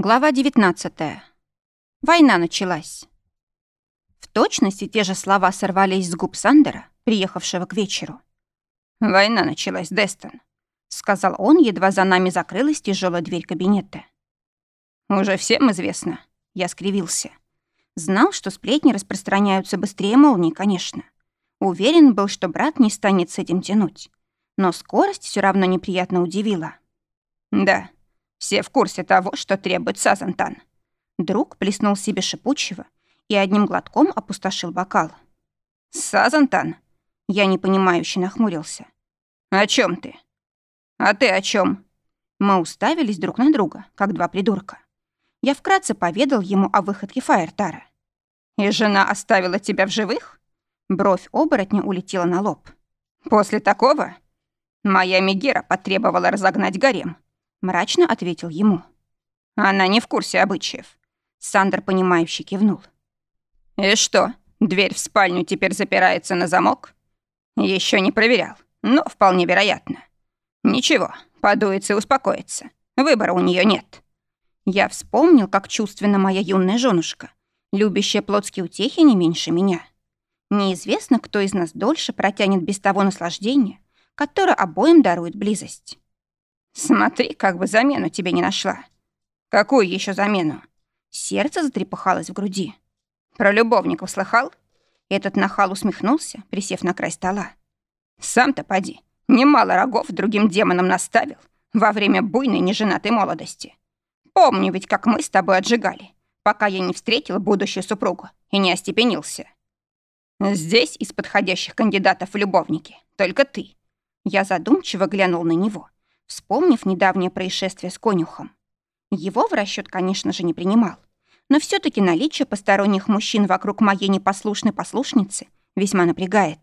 Глава 19. Война началась. В точности те же слова сорвались с губ Сандера, приехавшего к вечеру. «Война началась, Дестон», — сказал он, едва за нами закрылась тяжелая дверь кабинета. «Уже всем известно», — я скривился. Знал, что сплетни распространяются быстрее молнии, конечно. Уверен был, что брат не станет с этим тянуть. Но скорость все равно неприятно удивила. «Да», все в курсе того, что требует Сазантан. Друг плеснул себе шипучего и одним глотком опустошил бокал. «Сазантан?» Я непонимающе нахмурился. «О чем ты?» «А ты о чем? Мы уставились друг на друга, как два придурка. Я вкратце поведал ему о выходке Фаертара. «И жена оставила тебя в живых?» Бровь оборотня улетела на лоб. «После такого?» Моя Мегера потребовала разогнать гарем, мрачно ответил ему. Она не в курсе обычаев. Сандер, понимающе кивнул. И что, дверь в спальню теперь запирается на замок? Еще не проверял, но вполне вероятно. Ничего, подуется и успокоится. Выбора у нее нет. Я вспомнил, как чувственно моя юная женушка, любящая плотские утехи не меньше меня. Неизвестно, кто из нас дольше протянет без того наслаждения, которое обоим дарует близость. Смотри, как бы замену тебе не нашла. Какую еще замену? Сердце затрепыхалось в груди. Про любовников слыхал? Этот нахал усмехнулся, присев на край стола. Сам-то поди, немало рогов другим демонам наставил во время буйной неженатой молодости. Помню ведь, как мы с тобой отжигали, пока я не встретил будущую супругу и не остепенился. Здесь из подходящих кандидатов в любовники только ты. Я задумчиво глянул на него вспомнив недавнее происшествие с конюхом. Его в расчет, конечно же, не принимал. Но все таки наличие посторонних мужчин вокруг моей непослушной послушницы весьма напрягает.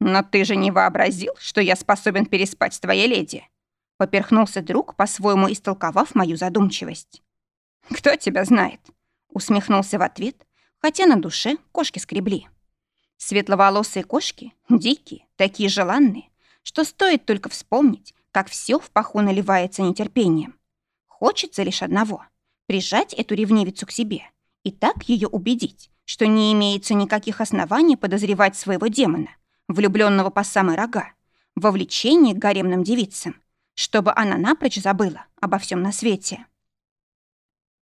«Но ты же не вообразил, что я способен переспать с твоей леди?» Поперхнулся друг, по-своему истолковав мою задумчивость. «Кто тебя знает?» Усмехнулся в ответ, хотя на душе кошки скребли. Светловолосые кошки, дикие, такие желанные, что стоит только вспомнить, как все в паху наливается нетерпением. Хочется лишь одного — прижать эту ревнивицу к себе и так ее убедить, что не имеется никаких оснований подозревать своего демона, влюбленного по самой рога, во влечении к гаремным девицам, чтобы она напрочь забыла обо всем на свете.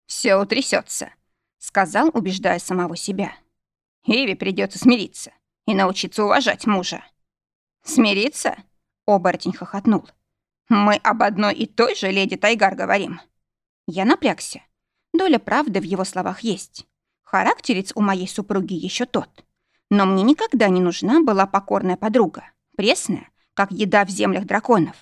Все утрясется, сказал, убеждая самого себя. Иви придется смириться и научиться уважать мужа. Смириться? Оборотень хохотнул. Мы об одной и той же леди Тайгар говорим. Я напрягся. Доля правды в его словах есть. Характерец у моей супруги еще тот. Но мне никогда не нужна была покорная подруга, пресная, как еда в землях драконов.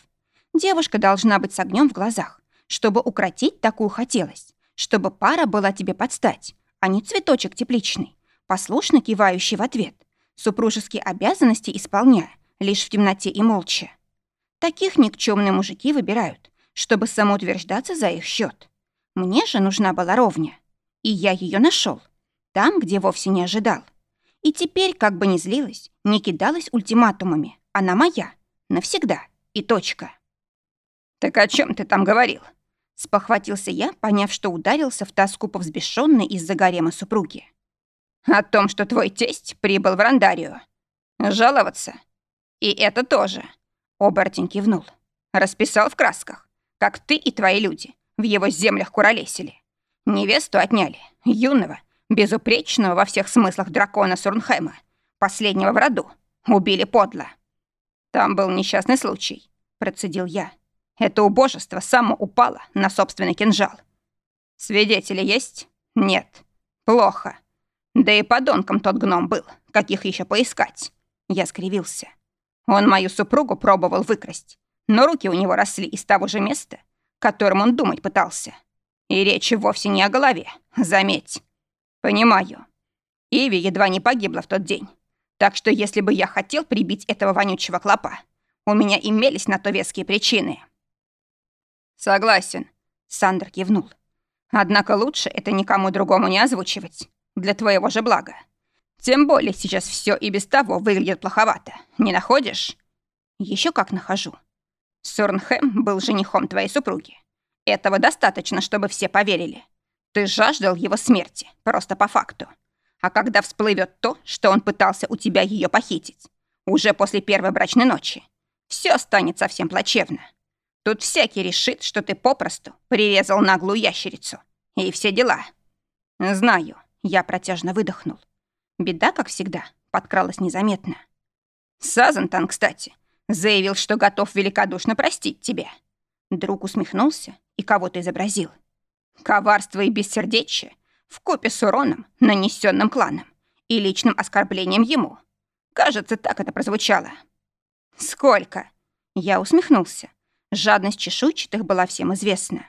Девушка должна быть с огнем в глазах, чтобы укротить такую хотелось, чтобы пара была тебе подстать, а не цветочек тепличный, послушно кивающий в ответ, супружеские обязанности исполняя, лишь в темноте и молча. Таких никчемные мужики выбирают, чтобы самоутверждаться за их счет. Мне же нужна была ровня. И я ее нашел там, где вовсе не ожидал. И теперь, как бы ни злилась, не кидалась ультиматумами. Она моя. Навсегда. И точка. «Так о чем ты там говорил?» Спохватился я, поняв, что ударился в тоску повзбешенной из-за гарема супруги. «О том, что твой тесть прибыл в Рандарию. Жаловаться? И это тоже. Оборотень кивнул. Расписал в красках, как ты и твои люди в его землях куролесили. Невесту отняли, юного, безупречного во всех смыслах дракона Сурнхема, последнего в роду, убили подло. Там был несчастный случай, процедил я. Это убожество само упало на собственный кинжал. Свидетели есть? Нет. Плохо. Да и подонком тот гном был, каких еще поискать. Я скривился. Он мою супругу пробовал выкрасть, но руки у него росли из того же места, которым он думать пытался. И речь вовсе не о голове, заметь. Понимаю. Иви едва не погибла в тот день. Так что если бы я хотел прибить этого вонючего клопа, у меня имелись на то веские причины. Согласен, Сандер кивнул. Однако лучше это никому другому не озвучивать. Для твоего же блага. Тем более сейчас все и без того выглядит плоховато. Не находишь? Еще как нахожу. Сорнхэм был женихом твоей супруги. Этого достаточно, чтобы все поверили. Ты жаждал его смерти, просто по факту. А когда всплывет то, что он пытался у тебя ее похитить, уже после первой брачной ночи, все станет совсем плачевно. Тут всякий решит, что ты попросту прирезал наглую ящерицу. И все дела. Знаю, я протяжно выдохнул. Беда, как всегда, подкралась незаметно. Сазантан, кстати, заявил, что готов великодушно простить тебя. Друг усмехнулся и кого-то изобразил. Коварство и бессердечие вкупе с уроном, нанесенным кланом, и личным оскорблением ему. Кажется, так это прозвучало. «Сколько?» Я усмехнулся. Жадность чешуйчатых была всем известна.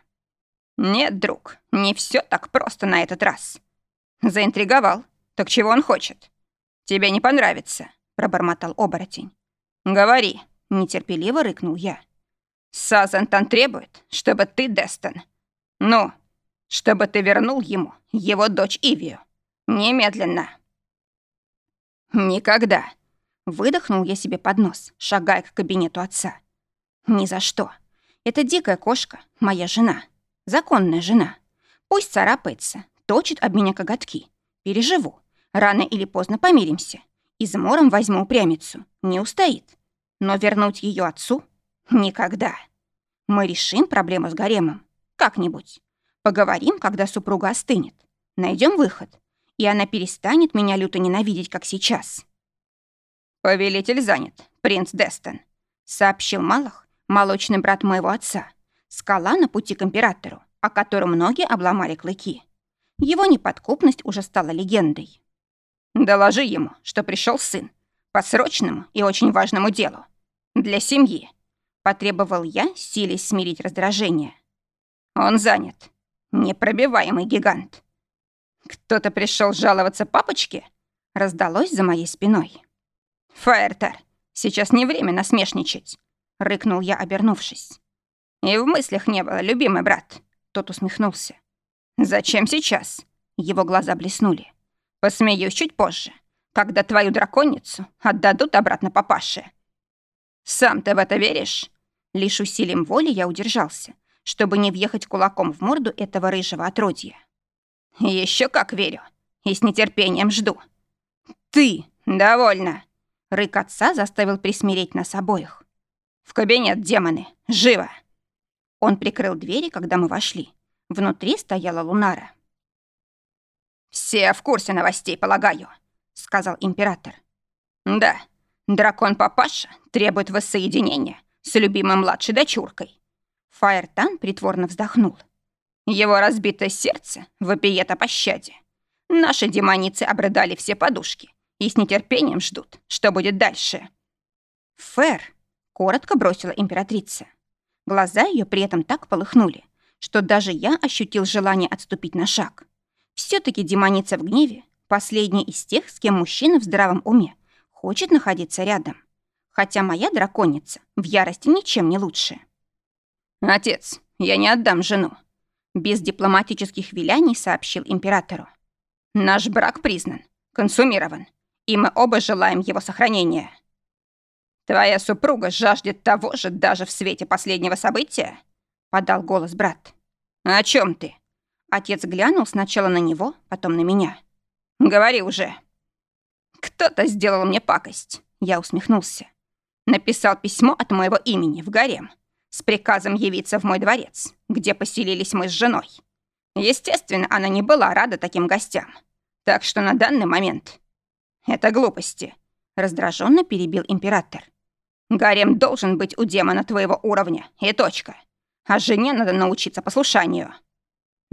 «Нет, друг, не все так просто на этот раз». Заинтриговал. Так чего он хочет? Тебе не понравится, пробормотал оборотень. Говори, нетерпеливо рыкнул я. Сазантан требует, чтобы ты, Дестон. Ну, чтобы ты вернул ему его дочь Ивию. Немедленно. Никогда. Выдохнул я себе под нос, шагая к кабинету отца. Ни за что. Это дикая кошка, моя жена. Законная жена. Пусть царапается, точит об меня коготки. Переживу. Рано или поздно помиримся. Измором возьму упрямицу. Не устоит. Но вернуть ее отцу? Никогда. Мы решим проблему с гаремом. Как-нибудь. Поговорим, когда супруга остынет. Найдем выход. И она перестанет меня люто ненавидеть, как сейчас. «Повелитель занят, принц Дестон», — сообщил Малах, молочный брат моего отца. Скала на пути к императору, о котором многие обломали клыки. Его неподкупность уже стала легендой. «Доложи ему, что пришел сын. По срочному и очень важному делу. Для семьи», — потребовал я, силясь смирить раздражение. «Он занят. Непробиваемый гигант». «Кто-то пришел жаловаться папочке?» — раздалось за моей спиной. «Фаертар, сейчас не время насмешничать», — рыкнул я, обернувшись. «И в мыслях не было, любимый брат», — тот усмехнулся. «Зачем сейчас?» Его глаза блеснули. «Посмеюсь чуть позже, когда твою драконицу отдадут обратно папаше». «Сам ты в это веришь?» Лишь усилием воли я удержался, чтобы не въехать кулаком в морду этого рыжего отродья. Еще как верю. И с нетерпением жду. Ты! Довольно!» Рык отца заставил присмиреть нас обоих. «В кабинет, демоны! Живо!» Он прикрыл двери, когда мы вошли. Внутри стояла Лунара. «Все в курсе новостей, полагаю», — сказал император. «Да, дракон-папаша требует воссоединения с любимой младшей дочуркой». Фаертан притворно вздохнул. Его разбитое сердце вопиет о пощаде. Наши демоницы обрыдали все подушки и с нетерпением ждут, что будет дальше. «Фэр», — коротко бросила императрица. Глаза ее при этом так полыхнули, что даже я ощутил желание отступить на шаг. Все таки демоница в гневе — последняя из тех, с кем мужчина в здравом уме хочет находиться рядом. Хотя моя драконица в ярости ничем не лучше. «Отец, я не отдам жену», — без дипломатических виляний сообщил императору. «Наш брак признан, консумирован, и мы оба желаем его сохранения». «Твоя супруга жаждет того же даже в свете последнего события?» — подал голос брат. «О чем ты?» Отец глянул сначала на него, потом на меня. «Говори уже». «Кто-то сделал мне пакость», — я усмехнулся. Написал письмо от моего имени в гарем с приказом явиться в мой дворец, где поселились мы с женой. Естественно, она не была рада таким гостям. Так что на данный момент... Это глупости, раздраженно перебил император. Гарем должен быть у демона твоего уровня, и точка а жене надо научиться послушанию».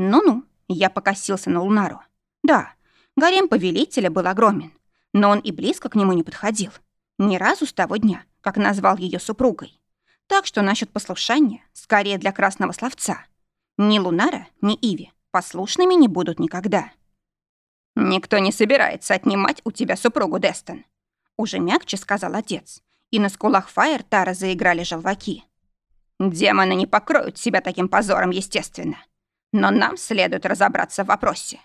«Ну-ну», — я покосился на Лунару. «Да, гарем повелителя был огромен, но он и близко к нему не подходил. Ни разу с того дня, как назвал ее супругой. Так что насчет послушания скорее для красного словца. Ни Лунара, ни Иви послушными не будут никогда». «Никто не собирается отнимать у тебя супругу, Дестон», уже мягче сказал отец, и на скулах Фаер Тара заиграли желваки. Демоны не покроют себя таким позором, естественно. Но нам следует разобраться в вопросе.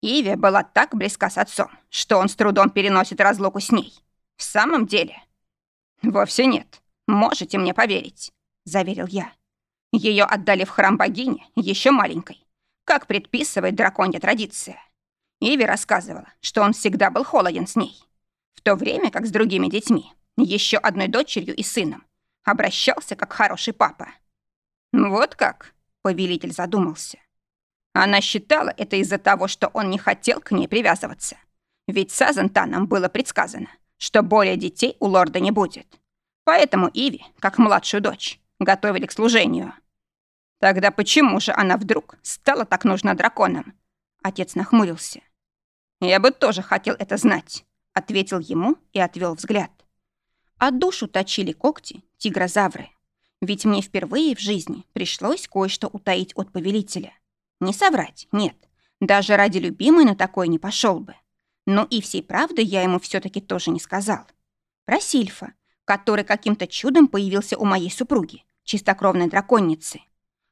Иви была так близка с отцом, что он с трудом переносит разлуку с ней. В самом деле? Вовсе нет. Можете мне поверить, заверил я. Ее отдали в храм богини, еще маленькой, как предписывает драконья традиция. Иви рассказывала, что он всегда был холоден с ней, в то время как с другими детьми, еще одной дочерью и сыном, обращался как хороший папа. Вот как, повелитель задумался. Она считала это из-за того, что он не хотел к ней привязываться. Ведь с Азантаном было предсказано, что более детей у лорда не будет. Поэтому Иви, как младшую дочь, готовили к служению. Тогда почему же она вдруг стала так нужна драконам? Отец нахмурился. Я бы тоже хотел это знать, ответил ему и отвел взгляд. А душу точили когти тигрозавры. Ведь мне впервые в жизни пришлось кое-что утаить от повелителя. Не соврать, нет. Даже ради любимой на такое не пошел бы. Но и всей правды я ему все таки тоже не сказал. Про Сильфа, который каким-то чудом появился у моей супруги, чистокровной драконницы.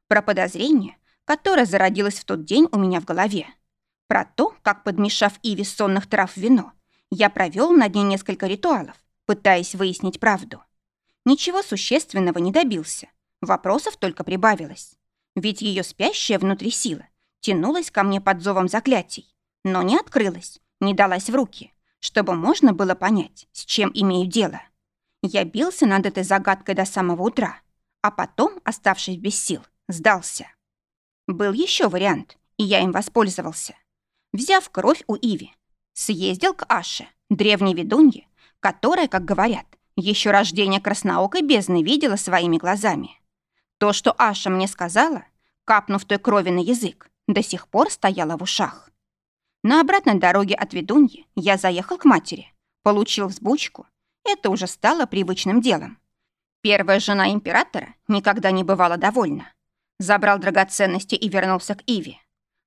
Про подозрение, которое зародилось в тот день у меня в голове. Про то, как, подмешав Иви сонных трав в вино, я провел над ней несколько ритуалов, пытаясь выяснить правду. Ничего существенного не добился. Вопросов только прибавилось. Ведь ее спящая внутри сила тянулась ко мне под зовом заклятий, но не открылась, не далась в руки, чтобы можно было понять, с чем имею дело. Я бился над этой загадкой до самого утра, а потом, оставшись без сил, сдался. Был еще вариант, и я им воспользовался. Взяв кровь у Иви, съездил к Аше, древней ведунье, которая, как говорят, еще рождение красноокой бездны видела своими глазами. То, что Аша мне сказала, капнув той крови на язык, до сих пор стояло в ушах. На обратной дороге от ведуньи я заехал к матери, получил взбучку. Это уже стало привычным делом. Первая жена императора никогда не бывала довольна. Забрал драгоценности и вернулся к Иве.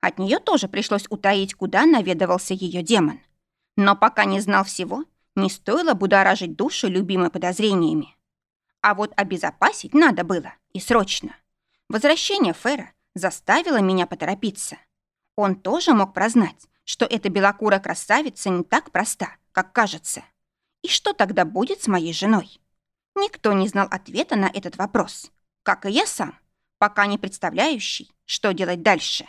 От нее тоже пришлось утаить, куда наведывался ее демон. Но пока не знал всего, не стоило будоражить душу любимой подозрениями. А вот обезопасить надо было, и срочно. Возвращение Фера заставило меня поторопиться. Он тоже мог прознать, что эта белокурая красавица не так проста, как кажется. И что тогда будет с моей женой? Никто не знал ответа на этот вопрос, как и я сам, пока не представляющий, что делать дальше.